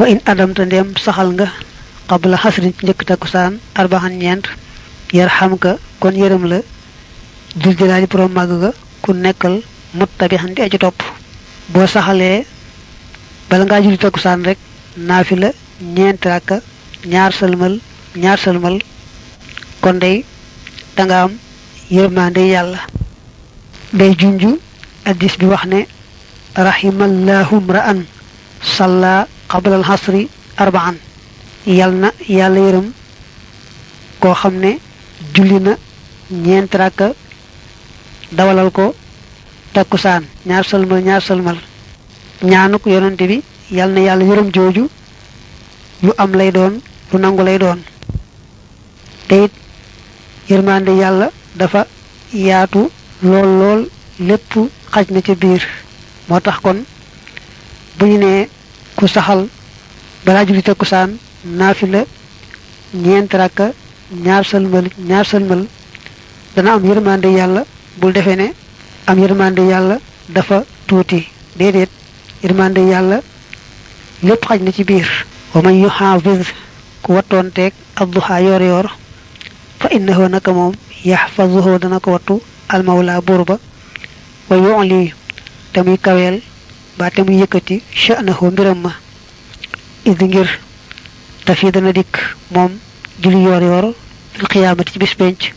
wa in adam ta ndem saxal nga qabla hasrin ci njëkk takkusaan arbaxan ñeent ka kon yërëm la dul jëlaali borom màgg ga ku nekkal muttabihan di aji topp. boo saxalee bala ngaa julli takkusaan rek naafila ñeent rakka ñaar sëlmal ñaar sëlmal kon day danga am yërmande yàlla. day junju addis bi wax ne rahimallahu mra'an salla qabla al hasri arba'an. Yal na yàlla yërëm koo xam ne julli na ñeent rakka dawalal ko takkusaan. Ñaar sëlmal ñaar sëlmal. Ñaanuk yonante bi yal na yàlla yërëm jooju lu am lay doon lu nangu lay doon. Te it yàlla dafa yaatu lool lool lépp xaj na ca biir. Moo tax kon bu ñu nee ku saxal balaa julli takkusaan naafila ñeent rakka ñaar sëlmal ñaar sëlmal dana am yërmande yàlla. Bul defee ne am yërmande yàlla dafa tuuti. Déedéet yërmande yàlla lépp xaj na ci biir. Wa man yuxaafis ku wattoonteeg adduha yoor yoor fa innahu naka moom yaxfazuhu dana ko wattu almawla buur ba. Wa yu'li te muy kaweel ba te muy yëkkati sha'nahu mbiram ma. Idi ngir tafi dana dikk moom julli yoor yoor fil xiyaamati ci bis penc.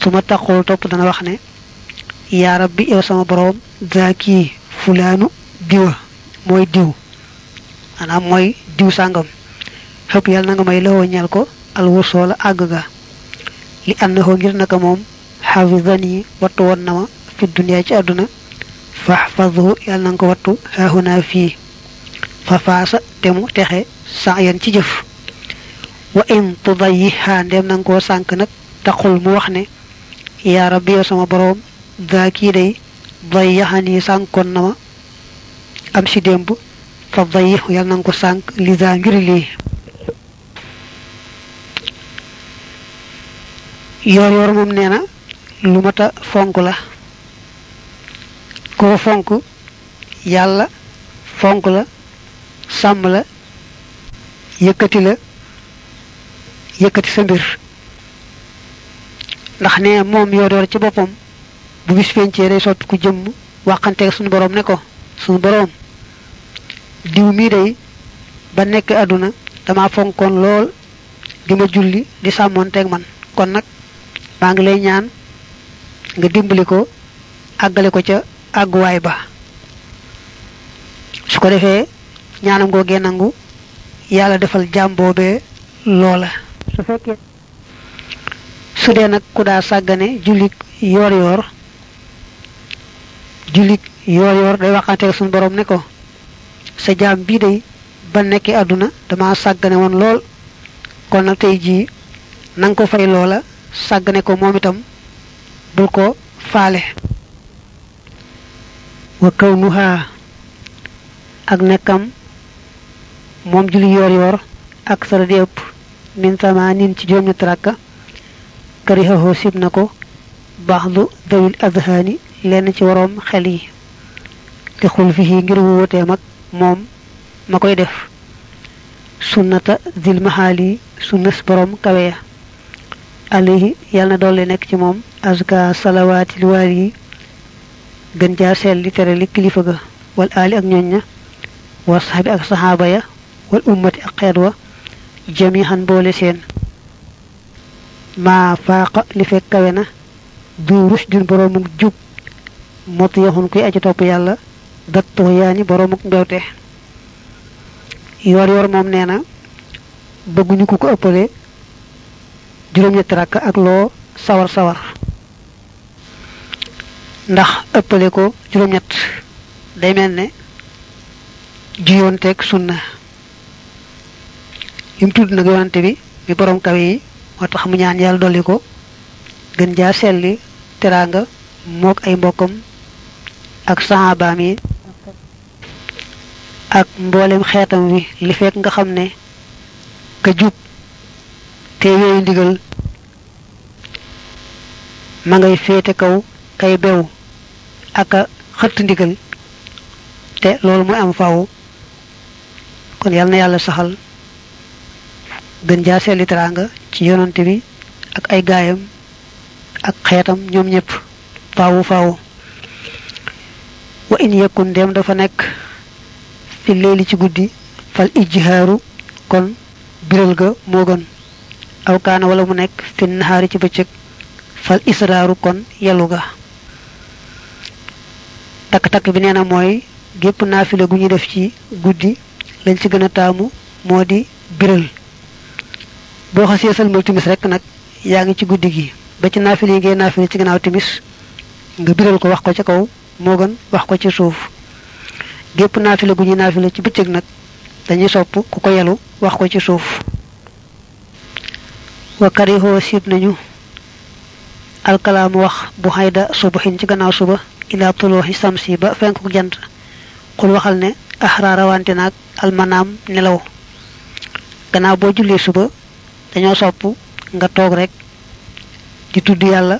Su ma taqul topp dana wax ne yaa rabbi yow sama boroom zaaki fulaanu diwa mooy diw. Maanaam mooy diw sàngam. Xëpp yàlla na nga may lawoo ñeel ko alwursoo la àgg ga. Li annahu ngir naka moom xafidani wattu woon na ma fi duniyaa ci àdduna fahfadhu yal nang ko wattu ha huna fi fa faasa temu texe sa'yan ci jëf wa in tudayyiha dem nang ko sank nak taxul mu wax ne ya rabbi sama borom dhaki day dayyahani sankon nama am ci dembu fa dayyihu yal nang ko sank li za ngir li yor yor mom neena lu mata fonk la koo fonk yàlla fonk la sàmm la yëkkati la yëkkati sa mbir. Ndax ne moom yoor yoor ci boppam bu bis pencee day soppi ku jëmm waxanteeg suñu boroom ne ko suñu boroom diw mii day ba nekk àdduna dama fonkoon lool di ma julli di sàmmoonteeg man. Kon nag maa ngi lay ñaan nga dimbali ko àggale ko ca àgguwaay ba. Su ko defee ñaanam googee nangu yàlla defal jaam boobee loola. Su fekkee su dee nag ku daa sàggane jullik yoor yoor jullik yoor yoor day waxante suñu borom ne ko sa jaam bii day ba nekkee àdduna dama sàggane woon lool. Kon nag tey jii nanga ko fay loola sàggane ko moom itam bul ko faale. Wa kawnuha ak nekkam moom julli yoor yoor ak sara di ëpp min sama nin ci juróom ñetti rakka karihahu sib na ko baxdu dawil adhaani lenn ci waroom xel yi te xul fi ngir wuuteem ak moom ma koy def sunnata zil mahaali sunnas borom kaweya alayhi yàlla na doole nekk ci moom azka salawaatil waar yi gën jaa seel li tere li kilifa ga wal aali ak ña wa saxaabi ak saxaaba ya wal ummati ak xeet wa jamihan boole seen. Maa faaqa li fekk kawe na du rushdin boroomuk jub mot yaxun kuy aji topp yàlla dat tuxyaani boroomuk mbewte yoor yoor moom nee na bëgguñu ku ko rakk ak loo sawar sawar ndax ëppale ko juróom-ñett. day mel ne juyoonteeg sunna. Lim tudd nag yonante bi mi borom kawe yi moo tax mu ñaan yàlla dolli ko gën jaa selli teraanga mook ay mbokkam ak sahabaam yi ak mboolem xeetam wi. Li fekk nga xam ne ka jub te yooyu ndigal ma ngay féete kaw kay bew ak a xëtt ndigal te loolu mooy am faw. Kon yal na yàlla saxal gën jaa seeli teraanga ci yonante bi ak ay gaayam ak xeetam ñoom ñëpp faawu faawu wa in yakun ndem dafa nekk fi leeli ci guddi fal ijhaaru kon biral ga moo gën. Aw kaana wala mu nekk fi nahaari ci bëccëg fal israaru kon yelu ga takk-takk bi nee na mooy gépp naafila gu ñu def ci guddi lañ ci gën a taamu moo di biral. boo xasee sëlmal timis rek nag yaa ngi ci guddi gi. ba ci naafila yi ngay naafila ci gannaaw timis nga biral ko wax ko ca kaw moo gën wax ko ci suuf. gépp naafila gu ñuy naafila ci bëccëg nag dañuy sopp ku ko yelu wax ko ci suuf. wa karihoo siib nañu. Alkalaamu wax bu xayda subaxin ci gannaaw suba ila tulooxi samsi ba fenk ko jant. Xul waxal ne axraara wante naag almanaam nelaw. Gannaaw boo jullee suba sopp nga toog rek di tudd yàlla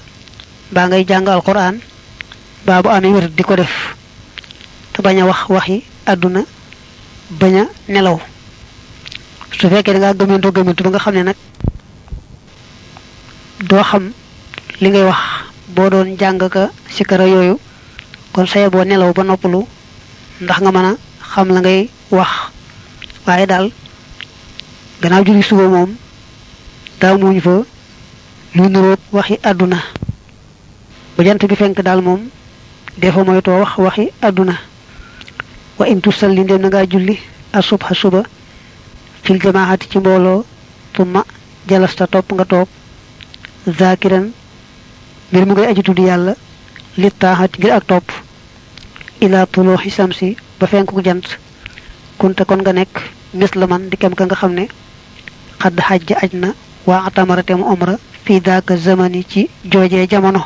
baa ngay jàng alquran baa bu amee wér di ko def. Te bañ a wax waxi àdduna bañ a nelaw. Su fekkee da ngaa gëmentoo gëmentu ba nga xam ne nag doo xam li ngay wax boo doon jàng ka sikara yooyu kon saye boo nelaw ba noppalu ndax nga mën a xam la ngay wax. Waaye daal gannaaw julli suba moom daa muñ fa lu niroog waxi àdduna. Ba jant bi fenk daal moom defa moytoo wax waxi àdduna. Wa in tusalli ndem na ngaa julli asubha suba fil jamaati ci mbooloo tumma jalasta topp nga toog zakiran mbir mu ngay aji tudd yàlla li taaxat ngir ak topp. Ila tulooxi samsi ba fenku jant. Kunte kon nga nekk mis la man di kem ka nga xam ne xadd xajja aj na waa atamarate mu omra fii daaka zamani ci joojee jamono.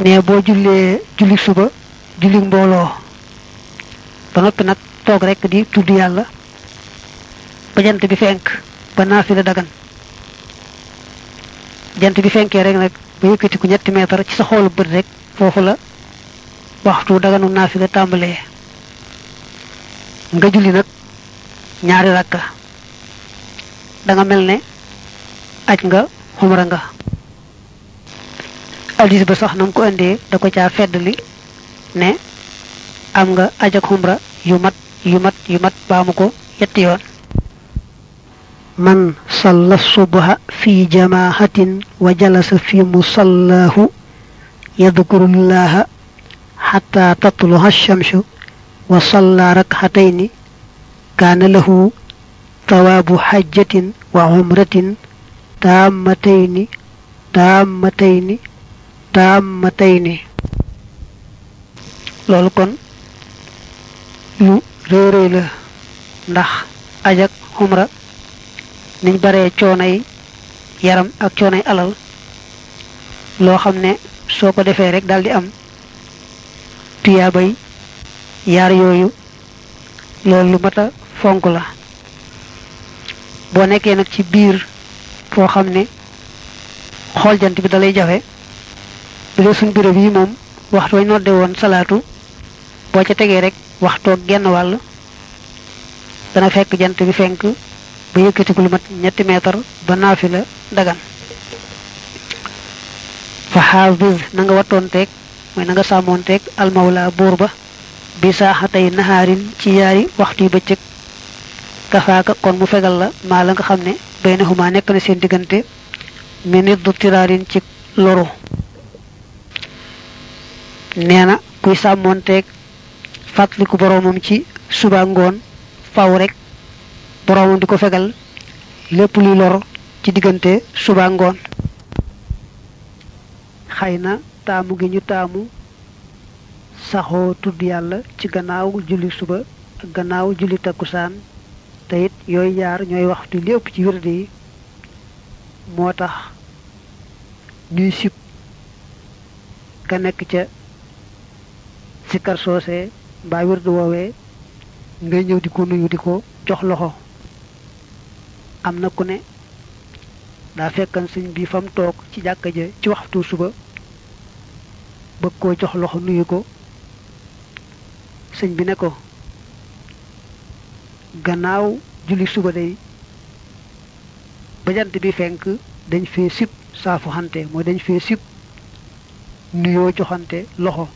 Ne boo jullee julli suba julli mbooloo ba noppi nag toog rek di tudd yàlla ba jant bi fenk ba naafila dagan jant bi fenkee rek nag ba yëkkati ku ñetti meetar ci sa xoolu bët rek foofu la waxtu daganu naafila tàmbalee. nga julli nag ñaari rakka. da nga mel ne aj nga nga. Addis ba sax nam ko indee da ko caa feddli ne am nga aj ak xumra yu mat yu mat yu mat ko yetti yoon. Man fi jamaahatin wa jalasa fi musallahu yadkurullaha xataa tatluha shamsu wa salla rakxatayni kaana lahu tawaabu xajjatin wa umratin taammatayni taammatayni taammatayni loolu kon lu réeréy la ndax ajak umra niñ baree coonay yaram ak coonay alal loo xam ne soo ko defee rek daldi am tuyaabay yaar yooyu loolu lu mat a fonk la. Boo nekkee nag ci biir foo xam ne xool jant bi dalay jafe bu dee suñ béréb yi moom waxtu wañ nodde woon salaatu boo ca tegee rek waxtoog genn wàll dana fekk jant bi fenk ba yëkkatiku ñetti meetar ba naafi la dagan. Fa xaafis na nga wattoonteeg mooy na nga sàmmoonteeg almawla buur ba bi saaxatay naxaarin ci yaari waxtu bëccëg. Kafaaka kon mu fegal la maa la nga xam ne bay na xumaa nekk na seen diggante mi du tiraarin ci loru. Nee na kuy sàmmoonteeg fàttaliku boroomam ci suba ngoon faw rek boroomam di ko fegal lépp luy lor ci diggante suba ngoon. Xëy na taamu gi ñu taamu saxoo tudd yàlla ci gannaaw julli suba ak gannaaw julli takkusaan te it yooyu yaar ñooy waxtu li ëpp ci wérde yi. Moo tax ñuy ka nekk ca sikkar soose mbaa woowee ngay di ko nuyu di ko jox loxo am na ku ne daa fekkan sëñ bi fam toog ci jàkka ja ci waxtu suba bëgg koo jox loxo nuyu ko sëñ bi ne ko gannaaw julli suba day ba jant bi fenk dañ fee sib saafu xante mooy dañ fee sib nuyoo joxante loxo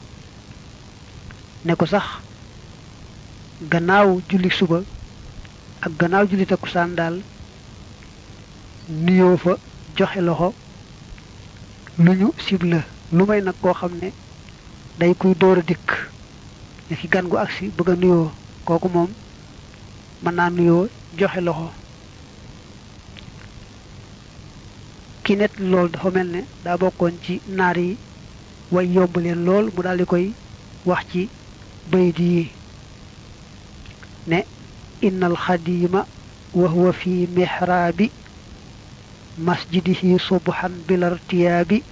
ne ko sax gannaaw julli suba ak gannaaw julli takkusaan daal nuyoo fa joxe loxo lu ñu sib la lu may nag koo xam ne day kuy door a dikk. Ne ki gan gu agsi bëgg a nuyoo kooku moom mën naa nuyoo joxe loxo. Ki net dafa ne daa ci naar way yomb mu wax ci ne inna alxadima wa huwa fi mihraabi مسجده صبحا بلا ارتياب.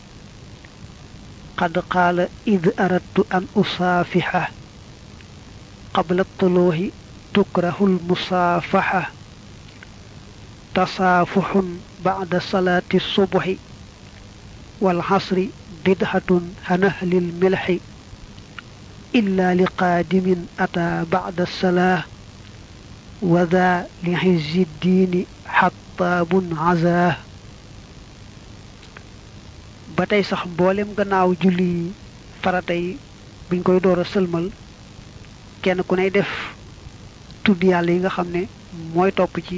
قد قال إذ أردت أن أصافحه قبل الطلوع تكره المصافحة. تصافح بعد صلاة الصبح والعصر بدعة هنهل الملح. إلا لقادم أتى بعد الصلاة وذا لعز الدين حطاب عزاه. Ba tey sax mboolem gannaaw julli farata yi buñ koy door a kenn ku ney def tudd yàlla yi nga xam ne mooy topp ci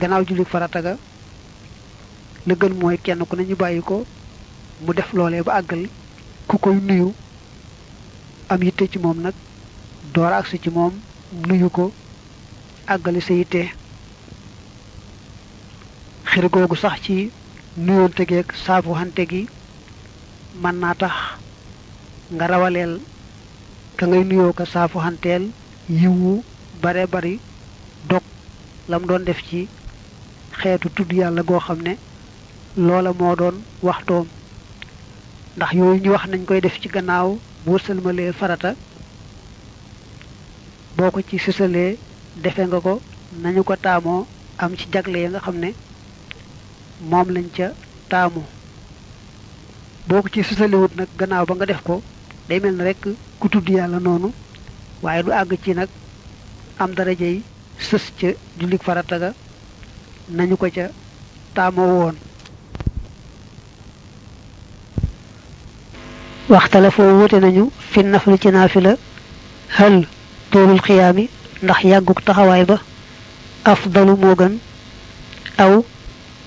gannaaw julli farata ga. La gën mooy kenn ku ne bàyyi ko mu def loolee ba àggal ku koy nuyu. Am yitte ci moom nag door agsi ci moom nuyu ko àggali sa yitte. Xir googu sax ci saafu xante gi mën naa tax nga rawaleel ka ngay nuyoo ko saafu xanteel yiwu bare bari dog lam doon def ci xeetu tudd yàlla goo xam ne loola moo doon waxtoom. Ndax yooyu ñu wax nañ koy def ci gannaaw farata boo ko ci sësalee defe nga ko nañu ko taamoo am ci jagle ya nga xam ne moom lañ ca taamu boo ko ci sësalewut nag gannaaw ba nga def ko day mel ni rek ku tudd yàlla noonu waaye du àgg ci nag am daraja yi sës ca jullik farata ga nañu ko ca taamoo woon. Waxtala foo wute nañu fi nafli ci naafila hal toolul xiyaami ndax yàgguk taxawaay ba afdalu moo gën aw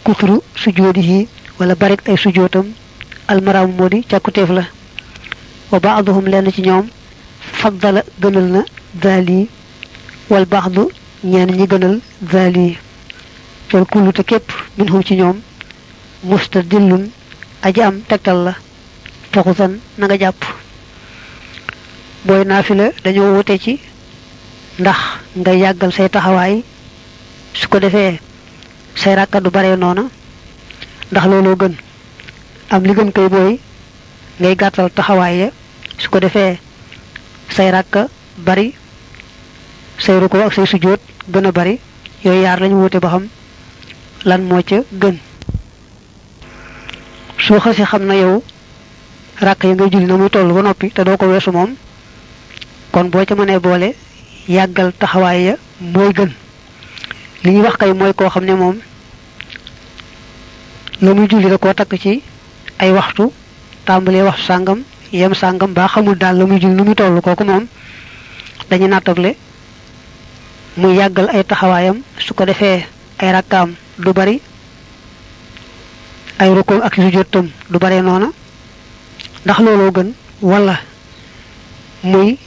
kutru sujoodihi wala barik ay sujootam المرام مودي تا كوتيف لا وبعضهم لين سي نيوم فضل غنلنا ذالي والبعض نيان ني غنل ذالي فالكل تكيب منهم سي نيوم مستدل اجام تكال لا تخوزن نغا جاب بوي نافله دانيو ووتي سي ndax nga yàggal say taxawaay su ko defee say rakka du bare ndax looloo gën. Am li gën koy booy ngay gàttal taxawaay ya. su ko defee say ràkka bari say ruko ak say sujjóot gën a bari yooyu yaar lañu wute ba xam lan moo ca gën. soo xasee xam na yow ràkk yi ngay julli na muy toll ba noppi te doo ko weesu moom kon boo ca mënee boole yàggal taxawaay ya mooy gën. li ñuy wax kay mooy koo xam ne moom la muy julli da koo takk ci ay waxtu tàmbalee waxtu sàngam yem sàngam baa xamul daal la muy julli nu muy toll kooku moom dañu nattable muy yàggal ay taxawaayam su ko defee ay rakkaam du bari ay rukkoom ak sujjóotam du bare noona. Ndax gën wala muy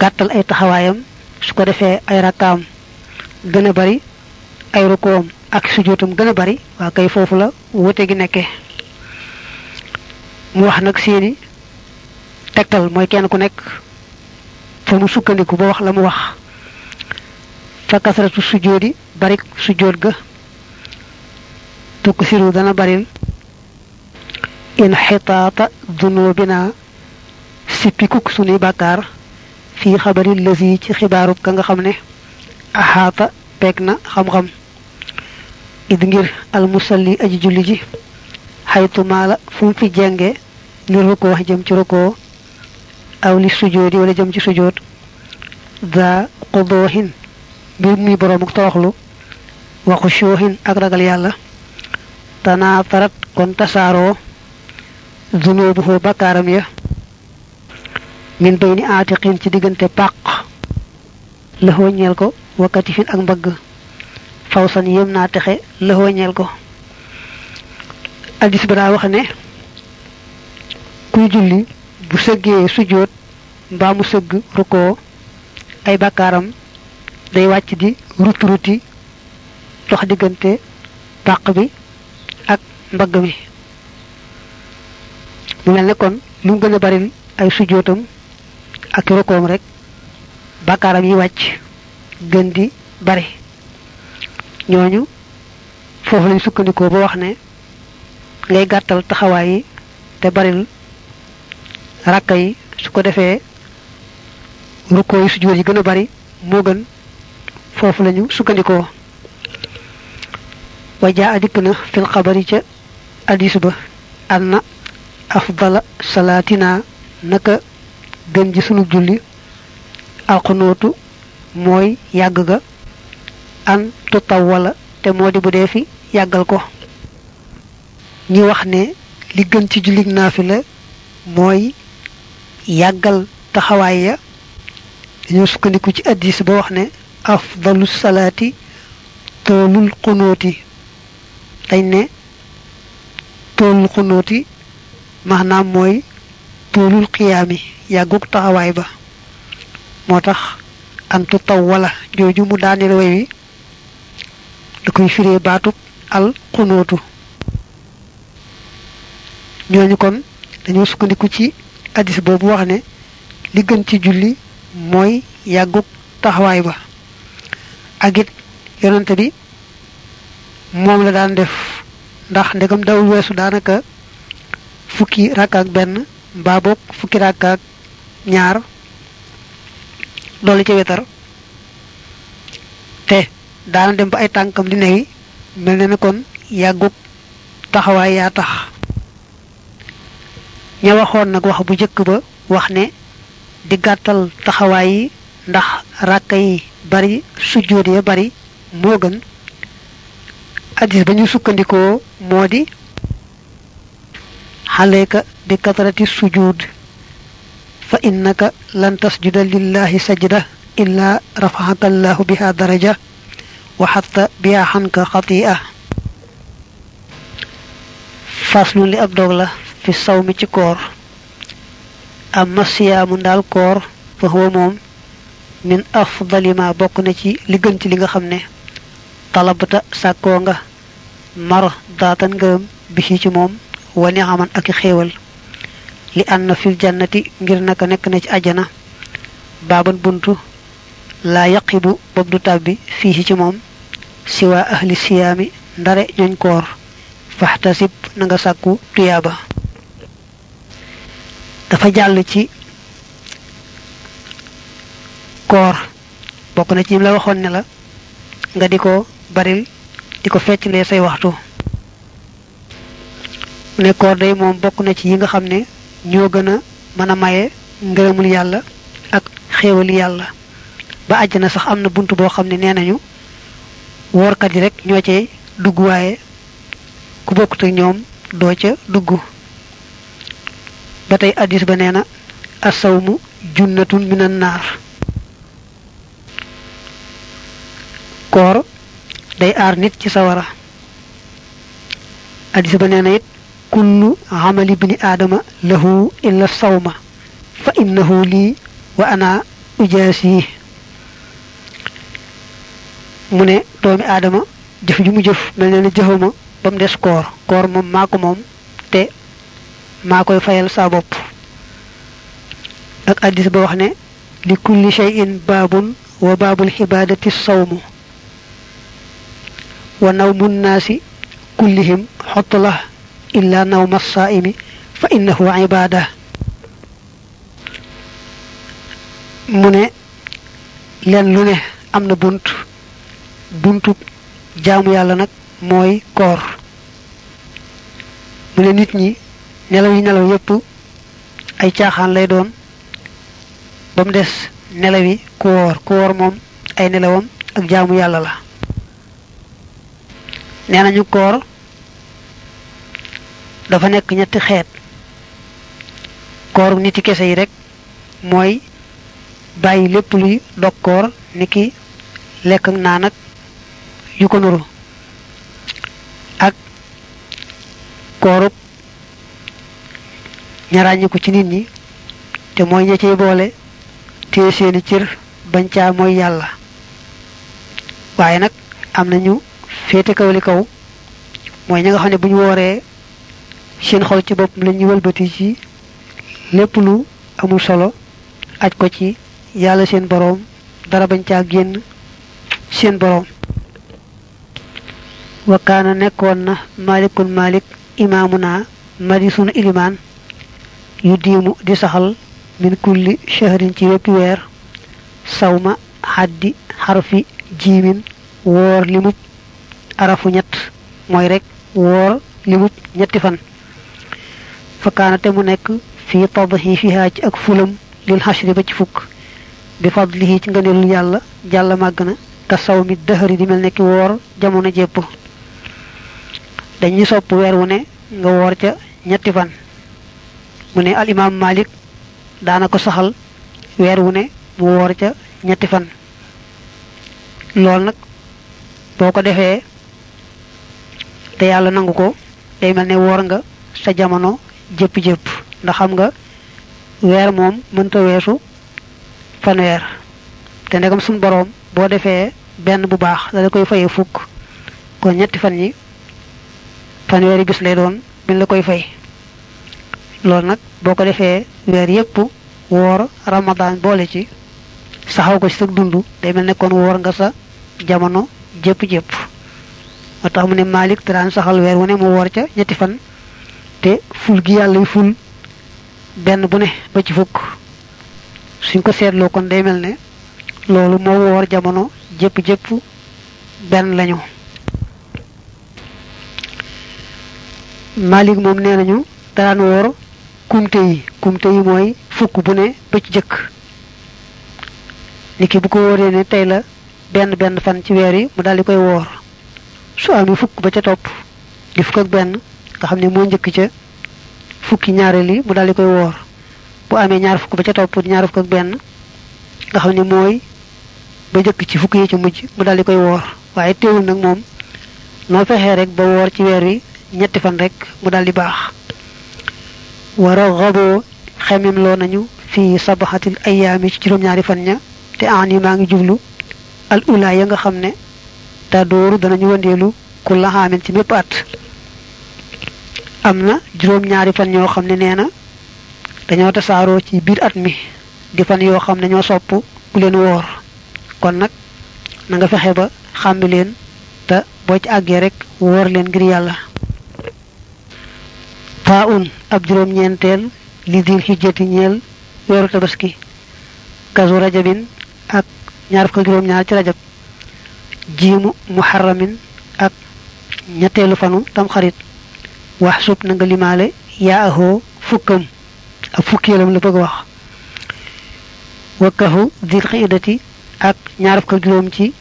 gàttal ay taxawaayam su ko defee ay rakkaam gën a bari ay rukkoom ak sujjóotam gën a bari waa kay foofu la wute gi nekkee mu wax nag seeni tegtal mooy kenn ku nekk fa mu sukkandiku ba wax la mu wax fa kasratu sujjóodi barik sujjóot ga tukk dana baril inxitaata dunubina sippikuk sunuy bàkkaar fii xabari lësi ci xibaaru ka nga xam ne axaata peeg na xam-xam id ngir almusalli aji julli ji xaytu maala fu fi jenge li rukkoo jëm ci rukkoo aw li sujoodi wala jëm ci sujood daa qudoohin mbir muy borom ak toroxlu waxu shoohin ak ragal yàlla tanaa tarat kon tasaaroo zunubuhu bakkaaram ya min bayni aatiqin ci diggante pàq lëxoo ñeel ko wakkati fin ak mbagg fawsan yëm naa texe lëxoo ñeel ko addis ba daa wax ne kuy julli bu sëggee sujjóot mbaa mu sëgg rukkoo ay bakkaaram day wàcc di ruti ruti dox diggante pàq bi ak mbagg mi. Mu mel ne lu mu gën a baril ay sujjóotam ak rukkoom rek bakkaaram yi wàcc gën di bari. Ñooñu foofu lañ sukkandikoo ba wax ne ngay gàttal taxawaay yi te baril rakka yi su ko defee rukkoo yi sujjóot yi gën bari moo gën foofu lañu sukkandikoo. wajaa adikk na fil xabari ca addis ba anna afdala salaatina naka gën ji sunu julli alxunootu mooy yàgg ga an tutaw wala te moo di bu dee ko ñi wax ne li gën ci jullig naafila mooy yàggal taxawaay ya. Dañoo sukkandiku ci addis ba wax ne afdalu salaati toolul xunooti dañ ne toolul xunooti maanaam mooy toolul xiyaami yàgguk taxawaay ba. Moo tax antu taw wala jooju mu daaneel way wi da koy firee baatub al xunóotu. Ñooñu kon dañoo sukkandiku ci addis boobu wax ne li gën ci julli mooy yàgguk taxawaay ba. Ak it yonante bi moom la daan def ndax ndegam dawul weesu daanaka fukki rakk ak benn mbaa boog fukki rakk ak ñaar doole ca wetar. Te daana dem ba ay tànkam di newi mel ne kon yàgguk taxawaay yaa tax ña waxoon nag wax bu jëkk ba wax ne di gàttal taxawaay yi ndax ràkka yi bari sujjóot ya bari moo gën addis ba ñu sukkandikoo moo di xaleeka bi katarati sujud fa innaka lan tasjuda lillahi sajda illa rafaxaka allahu biha daraja wa xatta biha xanka xatia faslu li ab dog la fi saw mi ci koor. Amma siyaamu ndaal koor fa huwa moom min afdali bokk na ci li gën ci li nga xam ne talabta sàkkoo nga mar daatan ngërëm bi ci moom wani xaman ak xéewal. Li ànd fil jannati ngir naka nekk na ci ajana baaban buntu laa yaqibu bob du tàbbi fii ci moom siwa ahli siyaami ndare ñooñ koor. Faxtasib na nga sàkku tuyaaba. Dafa jàll ci koor. Bokk na ci la waxoon ne la nga di ko baril di ko fecclee say waxtu. Mu ne koor day moom bokk na ci yi nga xam ne ñoo gën a mën a maye ngërëmul yàlla ak xéewali yàlla. Ba àjjana sax am na bunt boo xam ne nee nañu woorkat yi rek ñoo cay dugg waaye ku bokkut ak ñoom doo ca dugg. Ba tey addis ba nee na asawmu junnatun minan naar. Koor day aar nit ci sawara. Addis ba nee na it kullu amali bni aadama lahu illa sawma fa innahu lii wa ana ujaasi. Mu ne doomi aadama jëf ju mu jëf mel ne jëfuma ba mu des koor. Koor moom te ma fayal sa bop ak hadith ba wax ne li kulli shay'in babun wa babul ibadati as-sawm wa nawmun nasi kullihim hutlah illa nawm as-sa'imi fa innahu ibadah mune len lu ne amna bunt buntu jaamu yalla nak moy koor mune nit ñi nelaw yi nelaw yépp ay caaxaan lay doon. Ba mu des nelaw yi ku woor ku woor moom ay nelawam ak jaamu yàlla la. Nee nañu koor dafa nekk ñetti xeet. Kooru niti kese yi rek mooy bàyyi lépp luy dog koor niki lekk ak naan ak yu ko nuru. Ak koorub ñaraañiku ci nit ñi te mooy ña cey boole téye seeni cër bañ caa mooy yàlla. Waaye nag am nañu féete kaw li kaw mooy ña nga xam ne bu ñu wooree seen xol ci bopp la wëlbati ci lépp lu amul solo aj ko ci yàlla seen boroom dara bañ caa génn seen boroom. Wakaana nekkoon na malikun malik imaamuna madi sunu ilimaan yu diimu di saxal min kulli shahrin ci wépp weer sawma xaddi xarfi jiimin woor limub arafu ñett mooy rek woor limub ñetti fan. Fakaana te mu nekk fii tadhifiha ci ak fulam lil xashri ba ci fukk. Bi fadlihi ci ngëneelul yàlla jàlla màgg na ka saw mi dëxëri di mel nekki woor jamono jépp. Dañuy sopp weer wu ne nga woor ca ñetti fan. Mu ne al imam malik daana ko saxal weer wu ne mu woor ca ñetti fan. Loolu nag boo ko defee te yàlla nangu ko day mel ne woor nga sa jamono jëpp-jëpp. Ndax xam nga weer moom mënta weesu fanweer. Te ndegam suñ boroom boo defee benn bu baax da koy fayee fukk. Kon ñetti fan yi fanweeri bis lay doon biñ la koy fay loolu nag boo ko defee weer yépp woor ramadan boole ci saxaw ko ci sa dund day mel ne kon woor nga sa jamono jëpp-jëpp moo tax mu ne Malik daan saxal weer wu ne mu woor ca ñetti fan te ful gi yàlla ful benn bu ne ba ci fukk suñ ko seetloo kon day mel ne loolu moo woor jamono jëpp-jëpp benn lañu Malik moom nee nañu daan woor kumte yi kumte yi mooy fukk bu ne ba ci jëkk. Niki bu ko wóoree ne tey la benn benn fan ci weer yi mu daal di koy woor. Su amee fukk ba ca topp di fukk ak benn nga xam ne moo njëkk ca fukki ñaareel yi mu daal di koy woor. Bu amee ñaar fukk ba ca topp di ñaar benn nga xam ne mooy ba njëkk ci fukk yi ci mujj mu daal di koy woor. Waaye teewul nag moom noo fexee rek ba woor ci weer wi ñetti fan rek mu daal di baax. Wara xaboo xemem nañu fii sabaxatil ayaami ci juróom-ñaari fan ña te an yi maa ngi jublu al ula ya nga xam ne te dooru danañu wëndeelu ku laxaamin ci mépp at. am na juróom-ñaari fan ñoo xam ne nee na dañoo tasaaroo ci biir at mi di fan yoo xam ne ñoo sopp ku leen woor. kon nag na nga fexe ba xàmbi leen te boo ci àggee rek woor leen ngir yàlla. taun ab juroom ñentel li dil hijjati ñeel yoru tabaski kazu rajabin ak ñaar ko juroom ñaar ci rajab jimu muharramin ak ñettelu fanu tam xarit wax sub na nga limalé yaaho fukam ak fukkelam la bëgg wax wakahu dil qidati ak ñaar ko juroom ci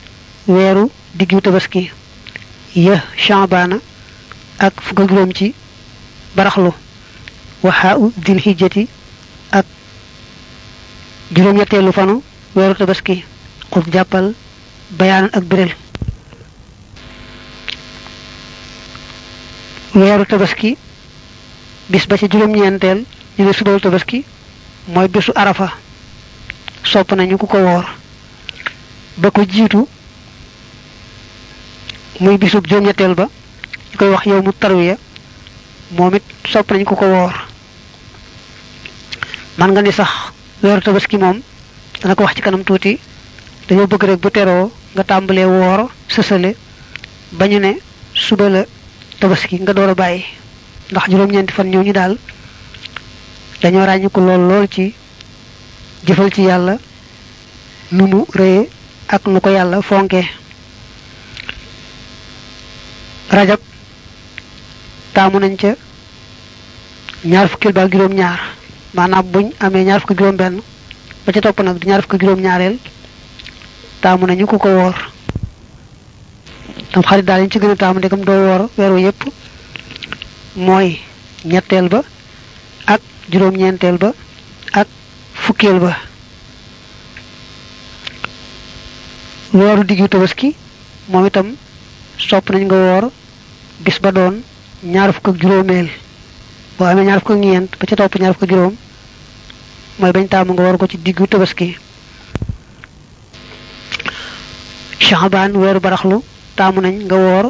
wéru diggu tabaski ya shabana ak fukk juroom ci baraxlu waxaa u dil xijjati ak juróom-ñetteelu fanu weeru tabaski. Xut jàppal bayaanan ak biral weeru tabaski bis ba ci juróom-ñeenteel ñu ne tabaski mooy bisu arafa. Sopp nañu ku ko woor. Ba ko jiitu muy bisub juróom-ñetteel ba ñu koy wax yow mu tarwiya moom it sopp nañu ku ko woor. Man nga ni sax weeru tabaski moom dana ko wax ci kanam tuuti dañoo bëgg rek bu teroo nga tàmbalee woor sësale bañu ne suba la tabaski nga door a bàyyi. Ndax juróom-ñeenti fan ñoo ñu daal dañoo ràññiku lool lool ci jëfal ci yàlla nu mu rëye ak nu ko yàlla fonke. Rajab taamu nañ ca ñaar fukkil ba juróom ñaar maanaam buñ amee ñaar fukki juróom benn ba ca topp nag di ñaar fukki juróom ñaareel taamu nañu ku ko woor. Tam xarit daal ci gën a taamu ndegam doo woor weeru yépp mooy ñetteel ba ak juróom-ñeenteel ba ak fukkeel ba. Wooru diggu tabaski moom itam sopp nañ nga woor bis ba doon ñaar fukk ak juróomeel. Boo amee ñaar fukk ak ñeent ba ca topp ñaar fukk ak juróom bañ taamu nga woor ko ci diggu tabaski. Shaabaan weeru baraxlu taamu nañ nga woor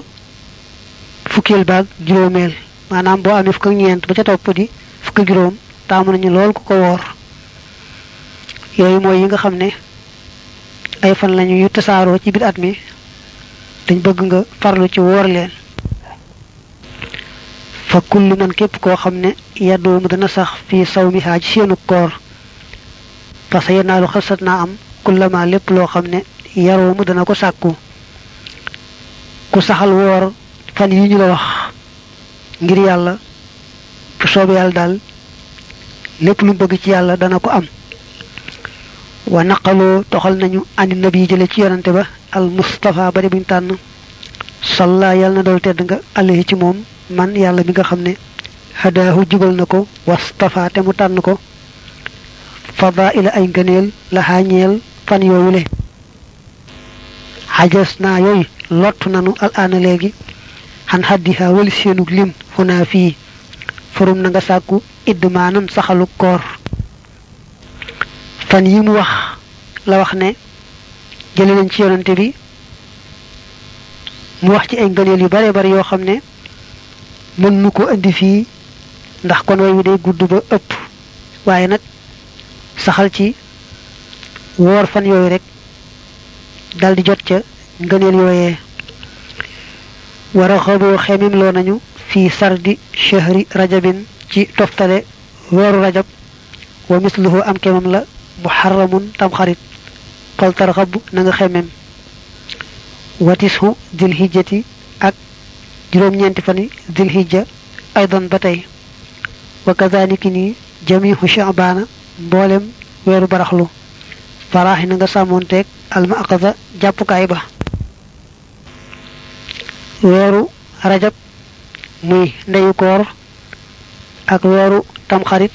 fukkeel baag juróomeel. Maanaam boo amee fukk ak ba ca topp di fukk ak juróom taamu nañu lool ku ko woor. Yooyu mooy yi nga xam ne ay fan lañu yu tasaaroo ci dañ bëgg nga farlu ci leen fa kullu man képp koo xam ne yaddoomu dana sax fii saw mi xaaj seenu koor. parce que yenaalu xasat naa am kullama lépp loo xam ne yaroomu dana ko sàkku. ku saxal woor fan yi ñu la wax ngir yàlla bu soobee yàlla daal lépp lu bëgg ci yàlla dana ko am. wa naqaloo toxal nañu ani nabi jële ci yonante ba al mustafa bari buñu tànn. Salla yàlla na dool tedd nga alayhi ci moom. Man yàlla mi nga xam ne hadaahu jubal na wastafa te mu tànn ko fadaila ay ngëneel la xaañeel fan yoowule xajas naa yooyu nanu al aana léegi. Xan xaddiha wali seenug lim xunaa fii forum na nga sàkku idd saxalu koor. Fan yi mu wax la wax ne jële nañ ci yonante bi. Mu wax ci ay yu bare bare yoo xam ne mën nu ko indi fii ndax kon way wi day gudd ba ëpp waaye nag saxal ci woor fan yooyu rek dal di jot ca ngëneel yooyee wara xaboo xemim loo nañu fii sardi chahri rajabin ci toftale weeru rajab wa misluhu am kemam la muharramun tamxarit xol tarxab na nga xemem watishu dil hijjati ak juróom-ñeenti fani dil hijja aydan ba tey. Wa kazaniki ni jamihu sha'bana mboolem weeru baraxlu. Faraaxi na nga sàmmoonteeg alma aqada jàppukaay ba. Weeru rajab muy ndeyu koor ak weeru tamxarit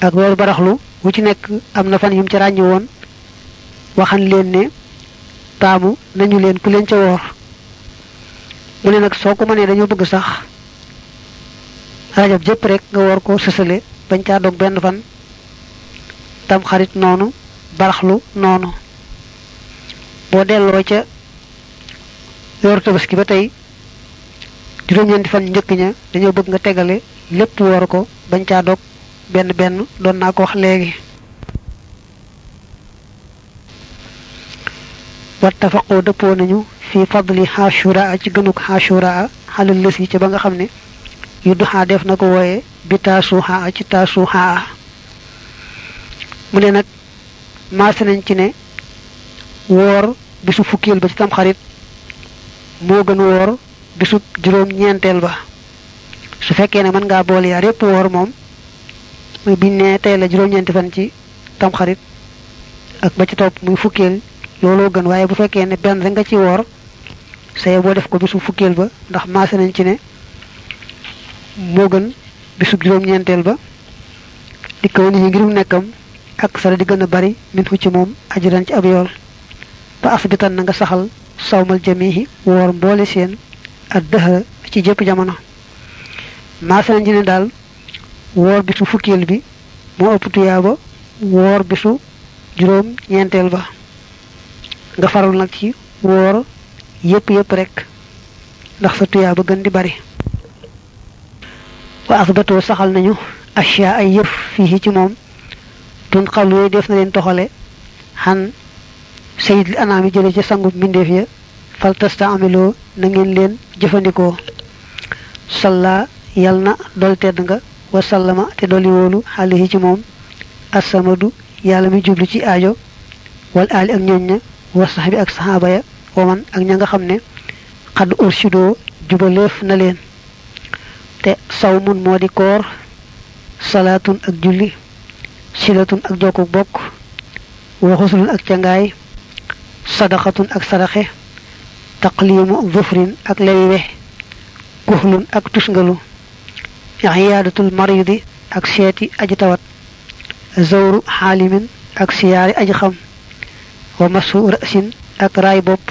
ak weeru baraxlu wu ci nekk am na fan yum ci ràññi woon. Waxan leen ne taamu nañu leen ku leen ca woor. Mu ne nag soo ko mënee dañoo bëgg sax rajab jëpp rek nga woor ko bañ caa dog benn fan. Tamxarit noonu baraxlu noonu. Boo delloo ca weeru tabaski ba tey juróom-ñeenti fan njëkk ña dañoo bëgg nga tegale lépp woor ko bañ caa dog benn benn doon naa ko wax léegi. Wattafaqoo nañu fi fadli xaashuraa ci gënuk xaashuraa xalal lës yi ca ba nga xam ne yu duxaa def na ko wooye bi taasuxaa ci taasuxaa mu ne nag maase nañ ci ne woor bisu fukkeel ba ci tamxarit moo gën woor bisu juróom ñeenteel ba. Su fekkee ne mën ngaa boole yaar yépp woor moom muy biñ ne tey la juróom-ñeenti fan ci tamxarit ak ba ci topp muy fukkeel looloo gën. Waaye bu fekkee ne rek nga ci woor saye boo def ko bisu fukkeel ba ndax maase nañ ci ne moo gën bisu juróom-ñeenteel ba. Di kaw ñi ngirum nekkam ak sara di gën a bari min fu ci moom ajuran ci ab yool. Ba asbitan nga saxal sawmal jamihi woor mboole seen ak dëxëra ci jëpp jamono. Maase nañ ci ne daal woor bisu fukkeel bi moo ëpp tuyaaba woor bisu juróom ñeenteel ba. Nga faral nag ci woor yépp yépp rek ndax sa tuyaaba gën di bari. Wa asbatoo saxal nañu ashya ay yëf fii ci moom. Tun xal yooyu def na leen toxale. Xan sayidil anaami jële ci sangub mbindeef ya. Fal tasta amiloo leen jëfandikoo. Salla yal na dool tedd nga. Wa sallama te dooli wóolu xaalihi ci moom. Assamadu yàlla mi jublu ci aajo. Wal aali ak ñooñ ña. Wa sax bi ak saxaaba ya. Waman ak ña nga xam ne xadd ursidoo jubaleef na leen. Te sawmun moo di koor salaatun ak julli silatun ak jokku bokk wa xusulun ak cangaay sadaqatun ak sadaxe taqlimu zufrin ak lewi kuhlun ak tusngalu iyaadatul maridi ak seeti aji tawat zawru xaalimin ak siyaari aji xam wa masu ra'sin ak bopp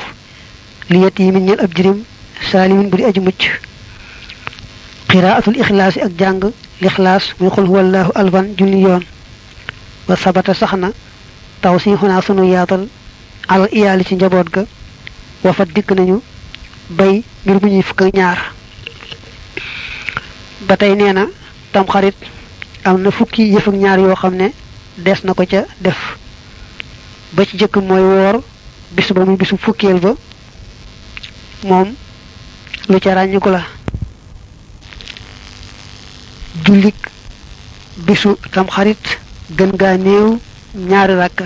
li yatimin ñel ab jirim saalimin bu di aji mucc. Qiraatul yi ak jàng lixlaas muy xul huwallahu alban junni yoon. Wa sabata saxna taw si xunaa sunu yaatal alal iyaali ci njaboot ga. Wa dikk nañu bay mbir mu ñuy fukk ñaar. Ba tey nee na tamxarit am na fukki yëf ñaar yoo xam ne des na ko ca def. Ba ci jëkk mooy woor bis ba muy bisu fukkeel ba. Moom lu ca ràññiku la. Jullik bisu tamxarit gën gaa néew ñaari rakka.